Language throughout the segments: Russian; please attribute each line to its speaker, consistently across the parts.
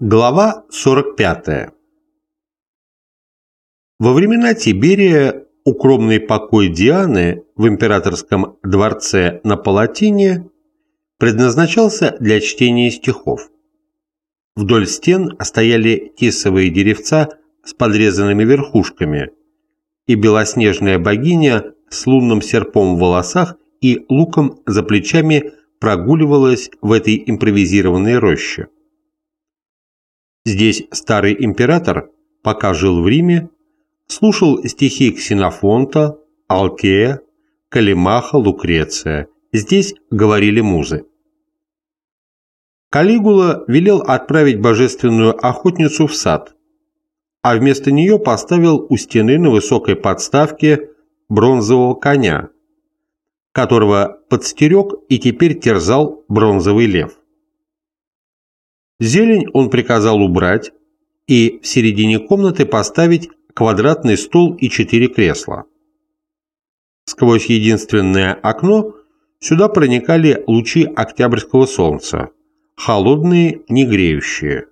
Speaker 1: Глава 45. Во времена Тиберия укромный покой Дианы в императорском дворце на Палатине предназначался для чтения стихов. Вдоль стен стояли тисовые деревца с подрезанными верхушками, и белоснежная богиня с лунным серпом в волосах и луком за плечами прогуливалась в этой импровизированной роще. Здесь старый император, пока жил в Риме, слушал стихи Ксенофонта, Алкея, Калимаха, Лукреция. Здесь говорили музы. Калигула велел отправить божественную охотницу в сад, а вместо нее поставил у стены на высокой подставке бронзового коня, которого подстерег и теперь терзал бронзовый лев. Зелень он приказал убрать и в середине комнаты поставить квадратный стол и четыре кресла. Сквозь единственное окно сюда проникали лучи октябрьского солнца, холодные, не греющие.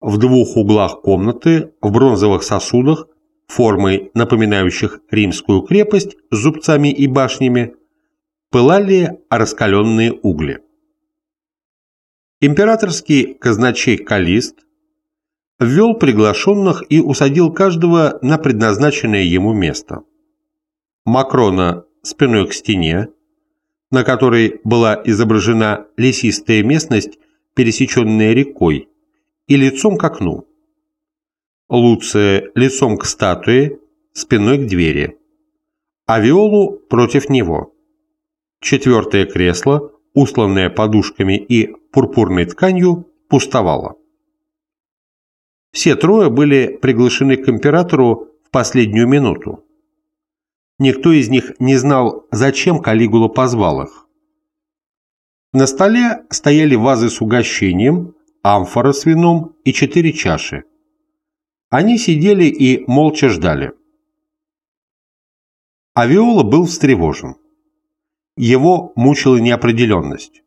Speaker 1: В двух углах комнаты в бронзовых сосудах, формой напоминающих римскую крепость с зубцами и башнями, пылали раскаленные угли. Императорский казначей Калист ввел приглашенных и усадил каждого на предназначенное ему место. Макрона спиной к стене, на которой была изображена лесистая местность, пересеченная рекой, и лицом к окну. Луция лицом к статуе, спиной к двери, а Виолу против него. Четвертое кресло, усланное подушками и пурпурной тканью, пустовало. Все трое были приглашены к императору в последнюю минуту. Никто из них не знал, зачем Калигула позвал их. На столе стояли вазы с угощением, амфора с вином и четыре чаши. Они сидели и молча ждали. Авиола был встревожен. Его мучила неопределенность.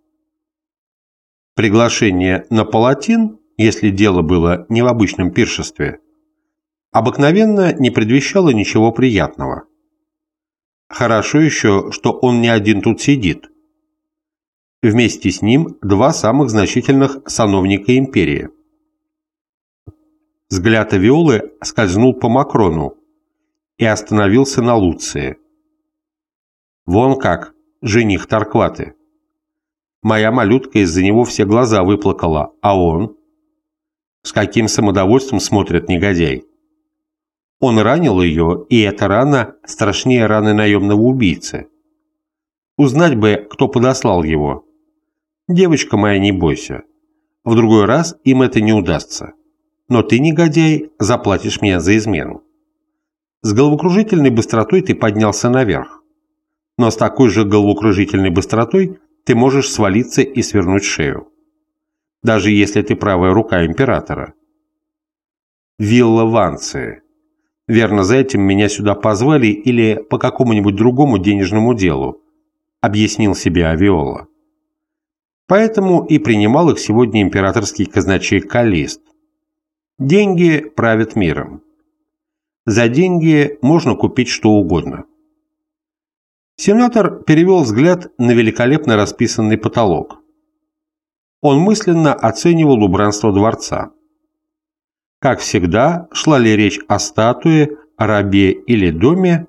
Speaker 1: Приглашение на палатин, если дело было не в обычном пиршестве, обыкновенно не предвещало ничего приятного. Хорошо еще, что он не один тут сидит. Вместе с ним два самых значительных сановника империи. Взгляд Авиолы скользнул по Макрону и остановился на Луции. Вон как, жених Таркваты. Моя малютка из-за него все глаза выплакала, а он? С каким самодовольством смотрит негодяй. Он ранил ее, и эта рана страшнее раны наемного убийцы. Узнать бы, кто подослал его. Девочка моя, не бойся. В другой раз им это не удастся. Но ты, негодяй, заплатишь мне за измену. С головокружительной быстротой ты поднялся наверх. Но с такой же головокружительной быстротой ты можешь свалиться и свернуть шею. Даже если ты правая рука императора. Вилла Ванции. Верно, за этим меня сюда позвали или по какому-нибудь другому денежному делу, объяснил себе Авиола. Поэтому и принимал их сегодня императорский казначей Калист. Деньги правят миром. За деньги можно купить что угодно. Сенатор перевел взгляд на великолепно расписанный потолок. Он мысленно оценивал убранство дворца. Как всегда, шла ли речь о статуе, о рабе или доме,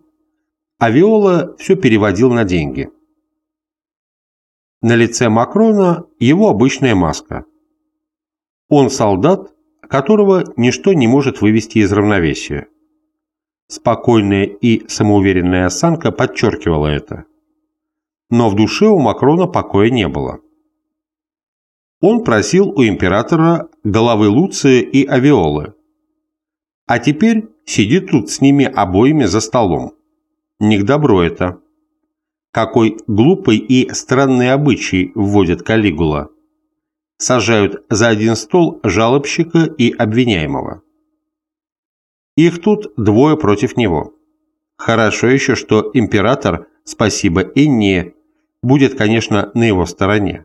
Speaker 1: а Виола все переводил на деньги. На лице Макрона его обычная маска. Он солдат, которого ничто не может вывести из равновесия. Спокойная и самоуверенная осанка подчеркивала это. Но в душе у Макрона покоя не было. Он просил у императора головы Луция и Авиолы. А теперь сидит тут с ними обоими за столом. Не к добру это. Какой глупый и странный обычай вводит Калигула. Сажают за один стол жалобщика и обвиняемого. Их тут двое против него. Хорошо еще, что император, спасибо Энни, будет, конечно, на его стороне.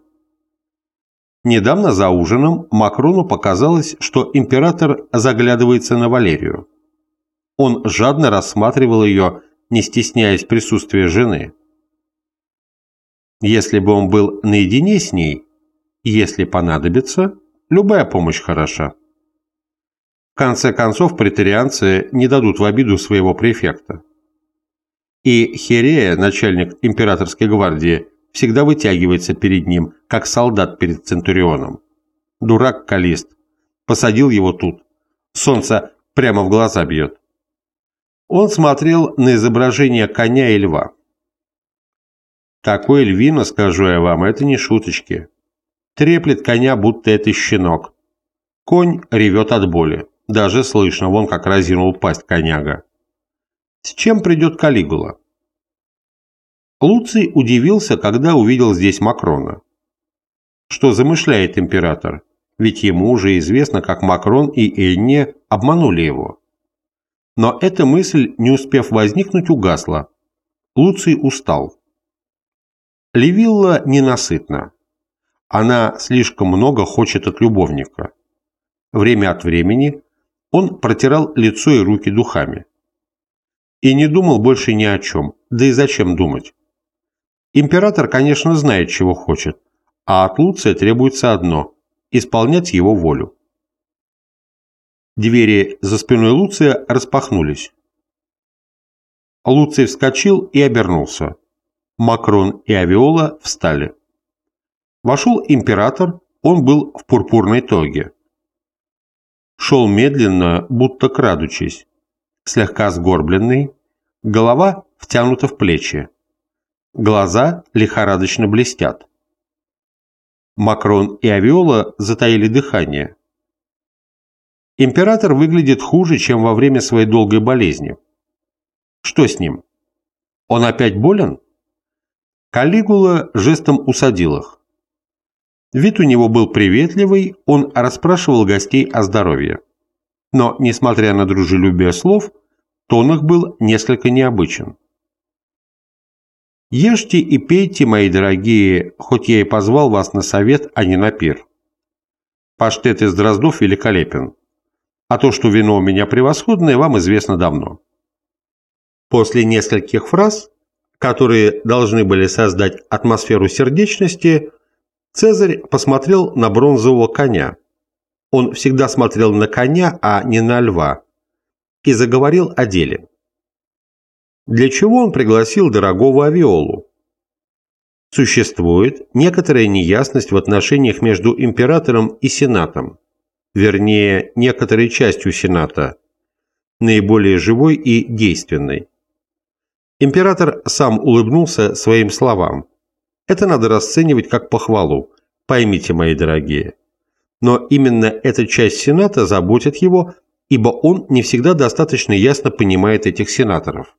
Speaker 1: Недавно за ужином Макрону показалось, что император заглядывается на Валерию. Он жадно рассматривал ее, не стесняясь присутствия жены. Если бы он был наедине с ней, если понадобится, любая помощь хороша. Конце концов, претарианцы не дадут в обиду своего префекта. И Херея, начальник императорской гвардии, всегда вытягивается перед ним, как солдат перед Центурионом. Дурак Калист. Посадил его тут. Солнце прямо в глаза бьет. Он смотрел на изображение коня и льва. Такой львина, скажу я вам, это не шуточки. Треплет коня, будто это щенок. Конь ревет от боли. Даже слышно, вон как разинул пасть коняга. С чем придет Калигула? Луций удивился, когда увидел здесь Макрона. Что замышляет император? Ведь ему уже известно, как Макрон и Энне обманули его. Но эта мысль, не успев возникнуть, угасла. Луций устал. Левилла ненасытна. Она слишком много хочет от любовника. Время от времени он протирал лицо и руки духами. И не думал больше ни о чем, да и зачем думать. Император, конечно, знает, чего хочет, а от Луция требуется одно – исполнять его волю. Двери за спиной Луция распахнулись. Луций вскочил и обернулся. Макрон и Авиола встали. Вошел император, он был в пурпурной тоге. Шел медленно, будто крадучись, слегка сгорбленный, голова втянута в плечи. Глаза лихорадочно блестят. Макрон и Авиола затаили дыхание. Император выглядит хуже, чем во время своей долгой болезни. Что с ним? Он опять болен? Калигула жестом усадил их. Вид у него был приветливый, он расспрашивал гостей о здоровье. Но, несмотря на дружелюбие слов, тон их был несколько необычен. Ешьте и пейте, мои дорогие, хоть я и позвал вас на совет, а не на пир. Паштет из Дроздов великолепен. А то, что вино у меня превосходное, вам известно давно. После нескольких фраз, которые должны были создать атмосферу сердечности, Цезарь посмотрел на бронзового коня. Он всегда смотрел на коня, а не на льва. И заговорил о деле для чего он пригласил дорогого Авиолу. Существует некоторая неясность в отношениях между императором и сенатом, вернее, некоторой частью сената, наиболее живой и действенной. Император сам улыбнулся своим словам. Это надо расценивать как похвалу, поймите, мои дорогие. Но именно эта часть Сената заботит его, ибо он не всегда достаточно ясно понимает этих сенаторов.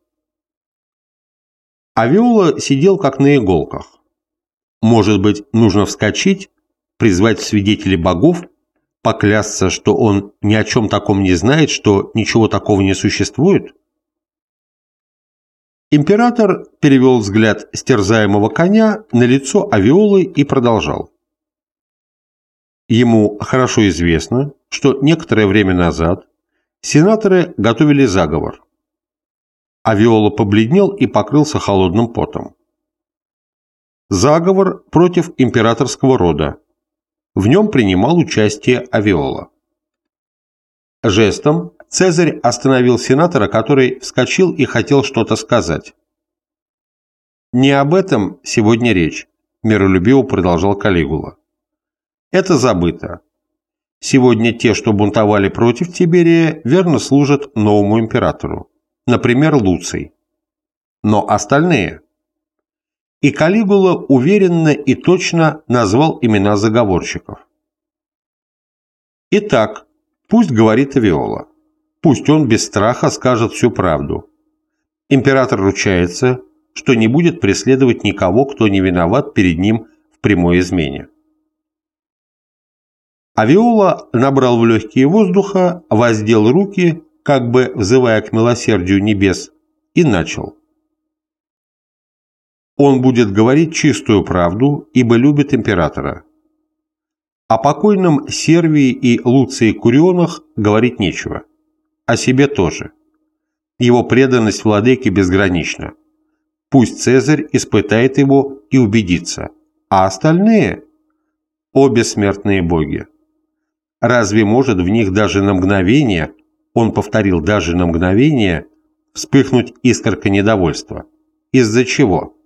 Speaker 1: А Виола сидел как на иголках. Может быть, нужно вскочить, призвать свидетелей богов, поклясться, что он ни о чем таком не знает, что ничего такого не существует? Император перевел взгляд стерзаемого коня на лицо Авиолы и продолжал. Ему хорошо известно, что некоторое время назад сенаторы готовили заговор. Авиола побледнел и покрылся холодным потом. Заговор против императорского рода. В нем принимал участие Авиола. Жестом Цезарь остановил сенатора, который вскочил и хотел что-то сказать. «Не об этом сегодня речь», – миролюбиво продолжал Калигула. «Это забыто. Сегодня те, что бунтовали против Тиберия, верно служат новому императору например, Луций. Но остальные? И Калигула уверенно и точно назвал имена заговорщиков. Итак, пусть говорит Виола. Пусть он без страха скажет всю правду. Император ручается, что не будет преследовать никого, кто не виноват перед ним в прямой измене. Авиола набрал в легкие воздуха, воздел руки как бы взывая к милосердию небес, и начал. Он будет говорить чистую правду, ибо любит императора. О покойном Сервии и Луции Курионах говорить нечего. О себе тоже. Его преданность владыке безгранична. Пусть Цезарь испытает его и убедится. А остальные – о бессмертные боги. Разве может в них даже на мгновение, он повторил даже на мгновение, вспыхнуть искорка недовольства? Из-за чего?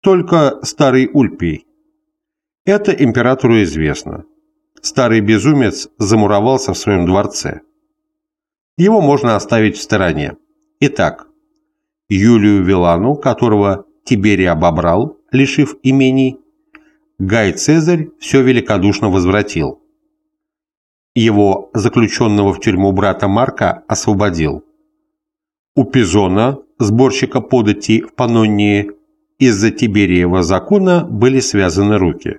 Speaker 1: Только старый Ульпий. Это императору известно. Старый безумец замуровался в своем дворце. Его можно оставить в стороне. Итак, Юлию Вилану, которого Тиберий обобрал, лишив имений, Гай Цезарь все великодушно возвратил. Его заключенного в тюрьму брата Марка освободил. У Пизона, сборщика податей в Панонии, из-за Тибериева закона были связаны руки.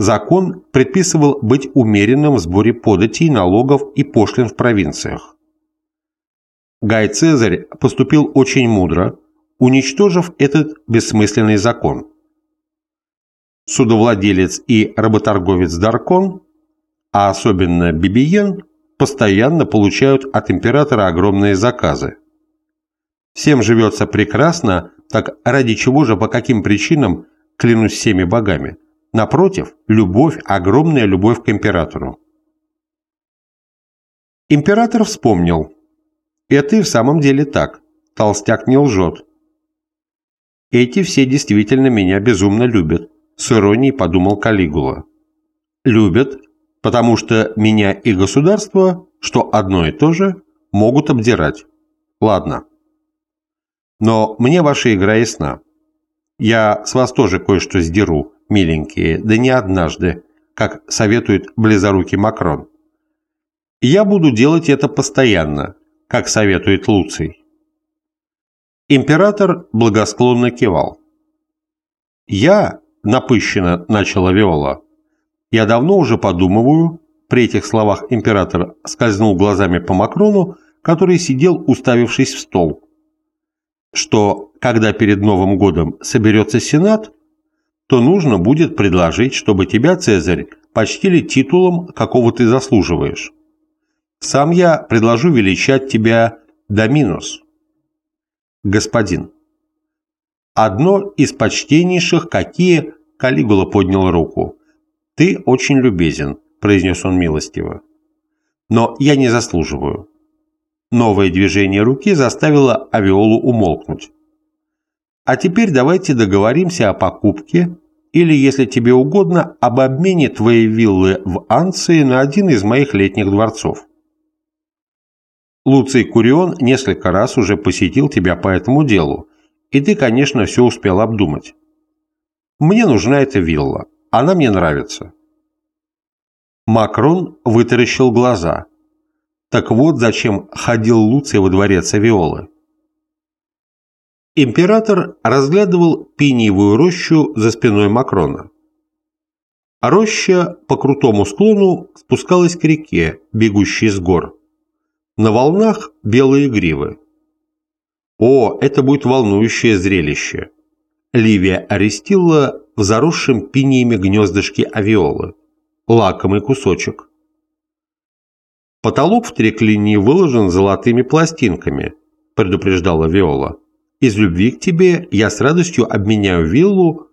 Speaker 1: Закон предписывал быть умеренным в сборе податей, налогов и пошлин в провинциях. Гай Цезарь поступил очень мудро, уничтожив этот бессмысленный закон. Судовладелец и работорговец Даркон, а особенно Бибиен, постоянно получают от императора огромные заказы. Всем живется прекрасно, так ради чего же, по каким причинам, клянусь всеми богами? Напротив, любовь, огромная любовь к императору. Император вспомнил. Это и в самом деле так. Толстяк не лжет. Эти все действительно меня безумно любят, с иронией подумал Калигула. Любят, потому что меня и государство, что одно и то же, могут обдирать. Ладно. Но мне ваша игра ясна. Я с вас тоже кое-что сдеру, миленькие, да не однажды, как советует близорукий Макрон. Я буду делать это постоянно, как советует Луций. Император благосклонно кивал. «Я», — напыщенно начала Виола, — «я давно уже подумываю», при этих словах император скользнул глазами по Макрону, который сидел, уставившись в стол, что, когда перед Новым годом соберется Сенат, то нужно будет предложить, чтобы тебя, Цезарь, почтили титулом, какого ты заслуживаешь. Сам я предложу величать тебя Доминус. Господин. Одно из почтеннейших, какие... Калигула поднял руку. Ты очень любезен, произнес он милостиво. Но я не заслуживаю. Новое движение руки заставило Авиолу умолкнуть. А теперь давайте договоримся о покупке или, если тебе угодно, об обмене твоей виллы в Анции на один из моих летних дворцов. Луций Курион несколько раз уже посетил тебя по этому делу, и ты, конечно, все успел обдумать. Мне нужна эта вилла, она мне нравится. Макрон вытаращил глаза. Так вот зачем ходил Луций во дворец Авиолы. Император разглядывал пиниевую рощу за спиной Макрона. роща по крутому склону спускалась к реке, бегущей с гор. На волнах белые гривы. О, это будет волнующее зрелище. Ливия Арестилла в заросшем пиниями гнездышке авиолы. Лакомый кусочек. Потолок в треклинии выложен золотыми пластинками, предупреждала Виола. Из любви к тебе я с радостью обменяю виллу.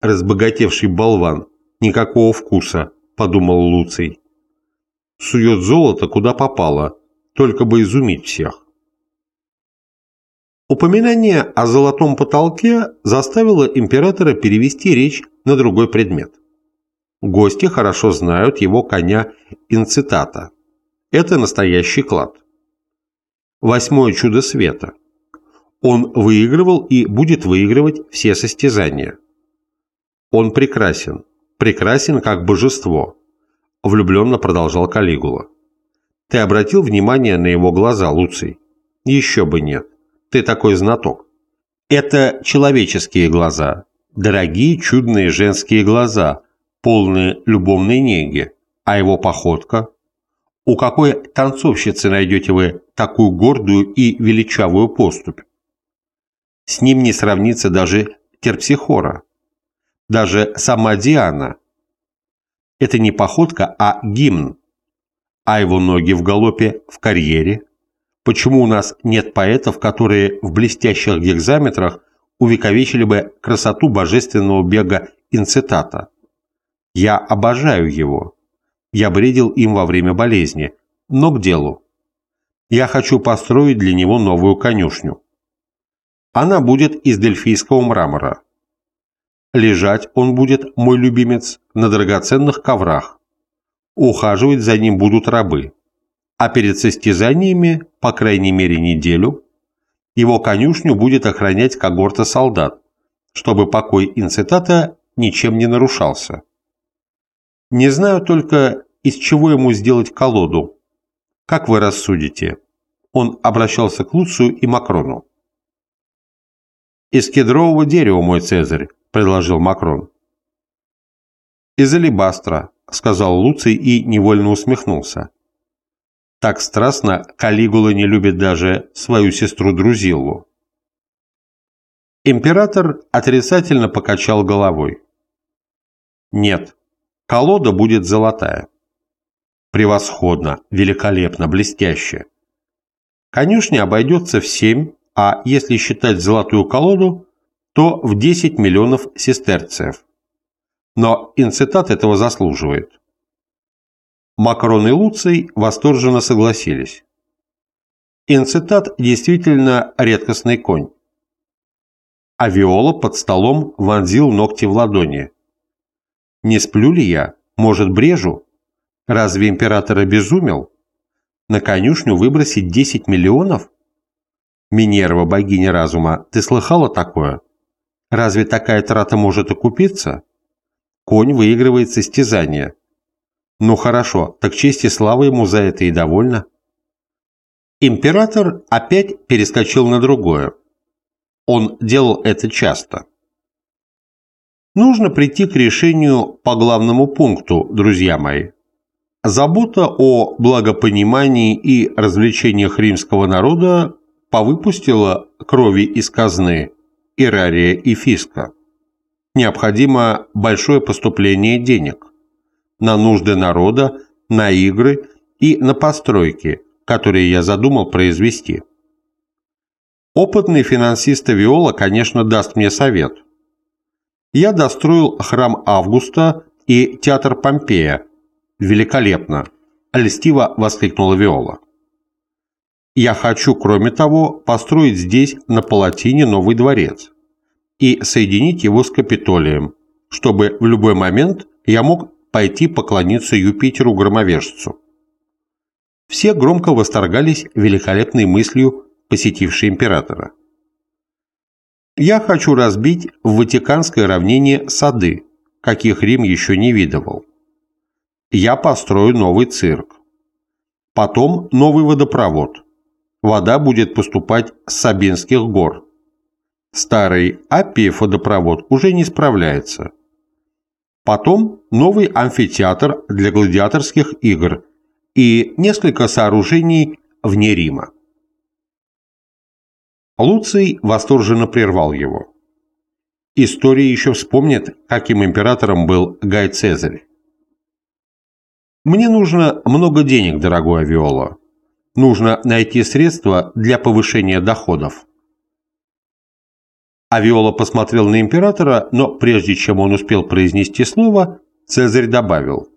Speaker 1: Разбогатевший болван. Никакого вкуса, подумал Луций. Сует золото куда попало, только бы изумить всех. Упоминание о золотом потолке заставило императора перевести речь на другой предмет. Гости хорошо знают его коня инцитата. Это настоящий клад. Восьмое чудо света – он выигрывал и будет выигрывать все состязания. Он прекрасен, прекрасен как божество, влюбленно продолжал Калигула. Ты обратил внимание на его глаза, Луций? Еще бы нет. Ты такой знаток. Это человеческие глаза, дорогие чудные женские глаза, полные любовной неги, а его походка? У какой танцовщицы найдете вы такую гордую и величавую поступь? С ним не сравнится даже Терпсихора. Даже сама Диана, это не походка, а гимн. А его ноги в галопе в карьере. Почему у нас нет поэтов, которые в блестящих гекзаметрах увековечили бы красоту божественного бега инцитата? Я обожаю его. Я бредил им во время болезни. Но к делу. Я хочу построить для него новую конюшню. Она будет из дельфийского мрамора. Лежать он будет, мой любимец, на драгоценных коврах. Ухаживать за ним будут рабы. А перед состязаниями, по крайней мере неделю, его конюшню будет охранять когорта солдат, чтобы покой инцитата ничем не нарушался. Не знаю только, из чего ему сделать колоду. Как вы рассудите? Он обращался к Луцию и Макрону. «Из кедрового дерева, мой Цезарь», — предложил Макрон. «Из алебастра», — сказал Луций и невольно усмехнулся. Так страстно Калигула не любит даже свою сестру Друзиллу. Император отрицательно покачал головой. «Нет, колода будет золотая». «Превосходно, великолепно, блестяще». Конюшня обойдется в 7 а если считать золотую колоду, то в 10 миллионов сестерцев. Но инцитат этого заслуживает. Макрон и Луций восторженно согласились. Инцитат действительно редкостный конь. А Виола под столом вонзил ногти в ладони. Не сплю ли я? Может, брежу? Разве император обезумел? На конюшню выбросить 10 миллионов? Минерва, богиня разума, ты слыхала такое? Разве такая трата может окупиться? Конь выигрывает состязание. Ну хорошо, так честь и слава ему за это и довольно. Император опять перескочил на другое. Он делал это часто. Нужно прийти к решению по главному пункту, друзья мои. Забота о благопонимании и развлечениях римского народа повыпустила крови из казны Ирария и Фиска. Необходимо большое поступление денег на нужды народа, на игры и на постройки, которые я задумал произвести. Опытный финансист Виола, конечно, даст мне совет. Я достроил храм Августа и театр Помпея. Великолепно! Льстиво воскликнула Виола. Я хочу, кроме того, построить здесь на Палатине новый дворец и соединить его с Капитолием, чтобы в любой момент я мог пойти поклониться Юпитеру-громовержцу. Все громко восторгались великолепной мыслью, посетившей императора. Я хочу разбить в Ватиканское равнение сады, каких Рим еще не видывал. Я построю новый цирк. Потом новый водопровод вода будет поступать с Сабинских гор. Старый Аппиев водопровод уже не справляется. Потом новый амфитеатр для гладиаторских игр и несколько сооружений вне Рима. Луций восторженно прервал его. История еще вспомнит, каким императором был Гай Цезарь. «Мне нужно много денег, дорогой Авиола нужно найти средства для повышения доходов. Авиола посмотрел на императора, но прежде чем он успел произнести слово, Цезарь добавил.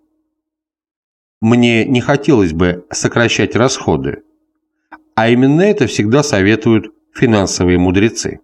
Speaker 1: «Мне не хотелось бы сокращать расходы, а именно это всегда советуют финансовые мудрецы».